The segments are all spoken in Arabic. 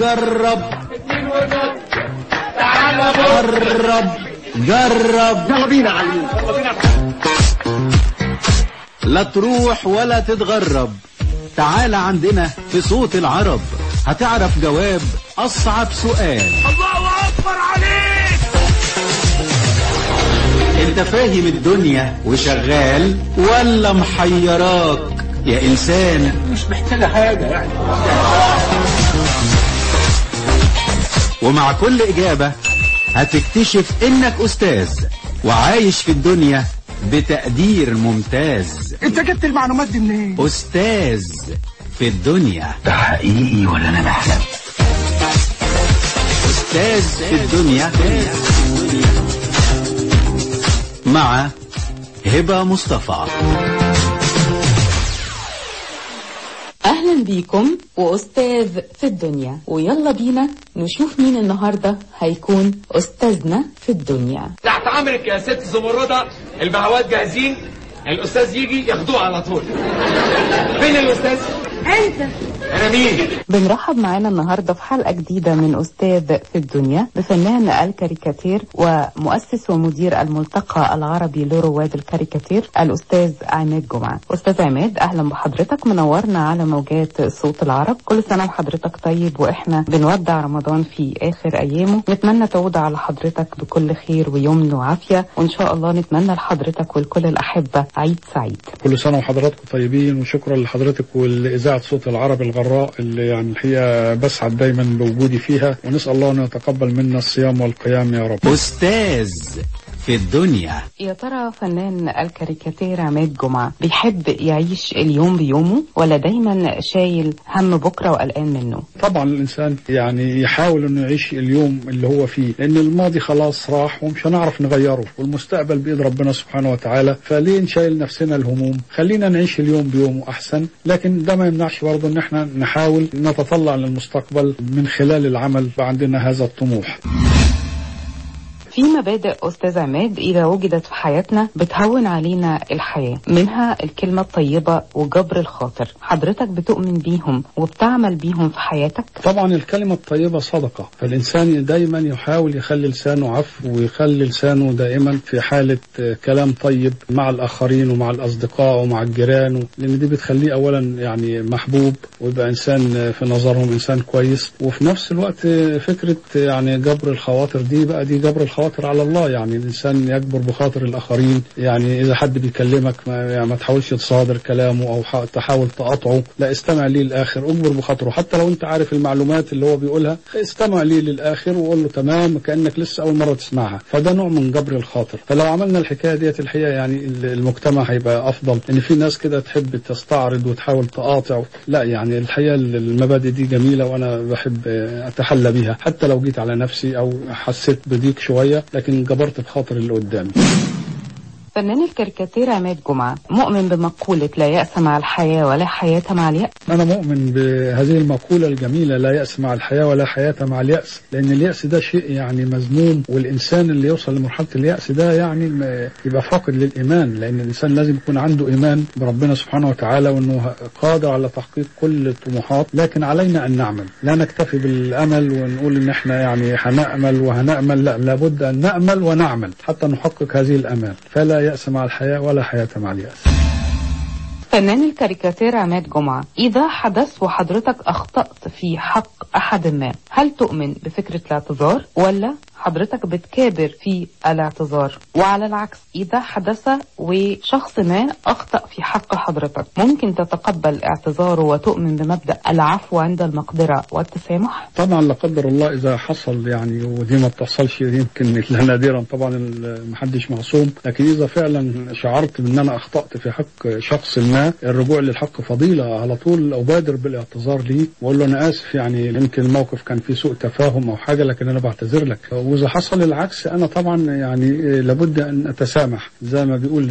جرب. جرب. جرب. يلا بينا لا تروح ولا تتغرب. تعال عندنا في صوت العرب. هتعرف جواب أصعب سؤال. الله أكبر عليك. أنت فاهم الدنيا وشغال ولا محيراك؟ يا إنسان. مش محتاجة حاجة يعني. ومع كل إجابة هتكتشف إنك أستاذ وعايش في الدنيا بتقدير ممتاز انت جبت المعلومات دي منين؟ أستاذ في الدنيا ده حقيقي ولا أنا بحلم؟ أستاذ في الدنيا مع هبة مصطفى بيكم وأستاذ في الدنيا. ويلا بينا نشوف مين النهاردة هيكون أستاذنا في الدنيا. تحت أمرك يا ست زمردة البهوات جاهزين؟ الأستاذ يجي ياخدوه على طول. فين الأستاذ؟ أنت. أنا مين بنرحب معانا النهاردة في حلقة جديدة من أستاذ في الدنيا بفنان الكاريكاتير ومؤسس ومدير الملتقى العربي لرواد الكاريكاتير الأستاذ عماد جمعة. أستاذ عماد أهلا بحضرتك. منورنا على موجات صوت العرب. كل سنة وحضرتك طيب وإحنا بنودع رمضان في آخر أيامه. نتمنى تعود على حضرتك بكل خير ويمن وعافية وإن شاء الله نتمنى لحضرتك ولكل الأحبة عيد سعيد. كل سنة وحضراتكم طيبين وشكرا لحضرتك ولإذاعة صوت العرب الغراء اللي يعني الحقيقة بسعد دايما بوجودي فيها ونسأل الله أن يتقبل منا الصيام والقيام يا رب. أستاذ في الدنيا. يا ترى فنان الكاريكاتير عماد جمعة بيحب يعيش اليوم بيومه ولا دايما شايل هم بكرة وقلقان منه؟ طبعا الإنسان يعني يحاول أنه يعيش اليوم اللي هو فيه لأن الماضي خلاص راح ومش هنعرف نغيره والمستقبل بإيد ربنا سبحانه وتعالى. فليه نشيل نفسنا الهموم؟ خلينا نعيش اليوم بيومه أحسن لكن ده ما يمنعش برضه أن إحنا نحاول نتطلع للمستقبل من خلال العمل عندنا هذا الطموح. في مبادئ أستاذ عماد إذا وجدت في حياتنا بتهون علينا الحياة منها الكلمة الطيبة وجبر الخاطر. حضرتك بتؤمن بيهم وبتعمل بيهم في حياتك؟ طبعا الكلمة الطيبة صدقة. فالإنسان دايما يحاول يخلي لسانه عفو ويخلي لسانه دائما في حالة كلام طيب مع الآخرين ومع الأصدقاء ومع الجيران لأن دي بتخليه أولا يعني محبوب ويبقى إنسان في نظرهم إنسان كويس. وفي نفس الوقت فكرة يعني جبر الخواطر دي بقى دي جبر الخواطر على الله يعني. الإنسان يجبر بخاطر الآخرين. يعني إذا حد بيكلمك ما, يعني ما تحاولش تصادر كلامه أو تحاول تقاطعه. لا استمع ليه للآخر. أجبر بخاطره. حتى لو أنت عارف المعلومات اللي هو بيقولها استمع ليه للآخر وقول له تمام كأنك لسه أول مرة تسمعها. فده نوع من جبر الخاطر. فلو عملنا الحكاية ديت الحقيقة يعني ال- المجتمع هيبقى أفضل. لأن في ناس كده تحب تستعرض وتحاول تقاطع. لا يعني الحقيقة المبادئ دي جميلة وأنا بحب أتحلى بيها. حتى لو جيت على نفسي أو حسيت بضيق شوية لكن جبرت بخاطر اللي قدامي. فنان الكاريكاتير عماد جمعة مؤمن بمقولة لا يأس مع الحياة ولا حياة مع اليأس؟ أنا مؤمن بهذه المقولة الجميلة لا يأس مع الحياة ولا حياة مع اليأس. لأن اليأس ده شيء يعني مذموم والإنسان اللي يوصل لمرحلة اليأس ده يعني يبقى فاقد للإيمان. لأن الإنسان لازم يكون عنده إيمان بربنا سبحانه وتعالى وأنه قادر على تحقيق كل الطموحات. لكن علينا أن نعمل. لا نكتفي بالأمل ونقول إن إحنا يعني هنأمل وهنأمل لا لابد أن نأمل ونعمل حتى نحقق هذه الأمال. فلا يأس مع الحياة ولا حياة مع اليأس. فنان الكاريكاتير عماد جمعة إذا حدث وحضرتك أخطأت في حق أحد ما هل تؤمن بفكرة الاعتذار ولا حضرتك بتكابر في الاعتذار. وعلى العكس إذا حدث وشخص ما أخطأ في حق حضرتك ممكن تتقبل اعتذاره وتؤمن بمبدأ العفو عند المقدرة والتسامح. طبعا لا قدر الله إذا حصل يعني ودي ما بتحصلش يمكن نادرا. طبعا محدش معصوم. لكن إذا فعلا شعرت بأن أنا أخطأت في حق شخص ما الرجوع للحق فضيلة على طول. أبادر بالاعتذار ليه وأقول له أنا آسف يعني يمكن الموقف كان فيه سوء تفاهم أو حاجة لكن أنا بعتذر لك. واذا حصل العكس أنا طبعا يعني لابد أن أتسامح. زي ما بيقول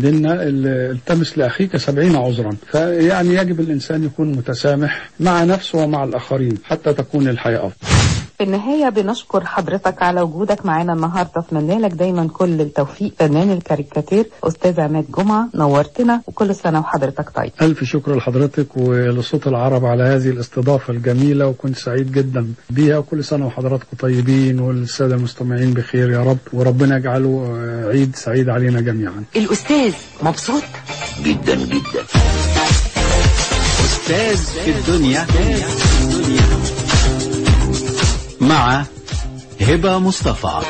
ديننا ال- التمس لأخيك سبعين عذرا. فيعني يجب الإنسان يكون متسامح مع نفسه ومع الآخرين حتى تكون الحياة أفضل. في في النهاية بنشكر حضرتك على وجودك معانا النهاردة اتمنى لك دايما كل التوفيق. فنان الكاريكاتير أستاذ عماد جمعة نورتنا. وكل سنة وحضرتك طيب. ألف شكر لحضرتك ولصوت العرب على هذه الاستضافة الجميلة وكنت سعيد جدا بيها. وكل سنة وحضراتكم طيبين والسادة المستمعين بخير يا رب وربنا يجعله آه، عيد سعيد علينا جميعا. الأستاذ مبسوط؟ جدا جدا. أستاذ في الدنيا. مع هبة مصطفى.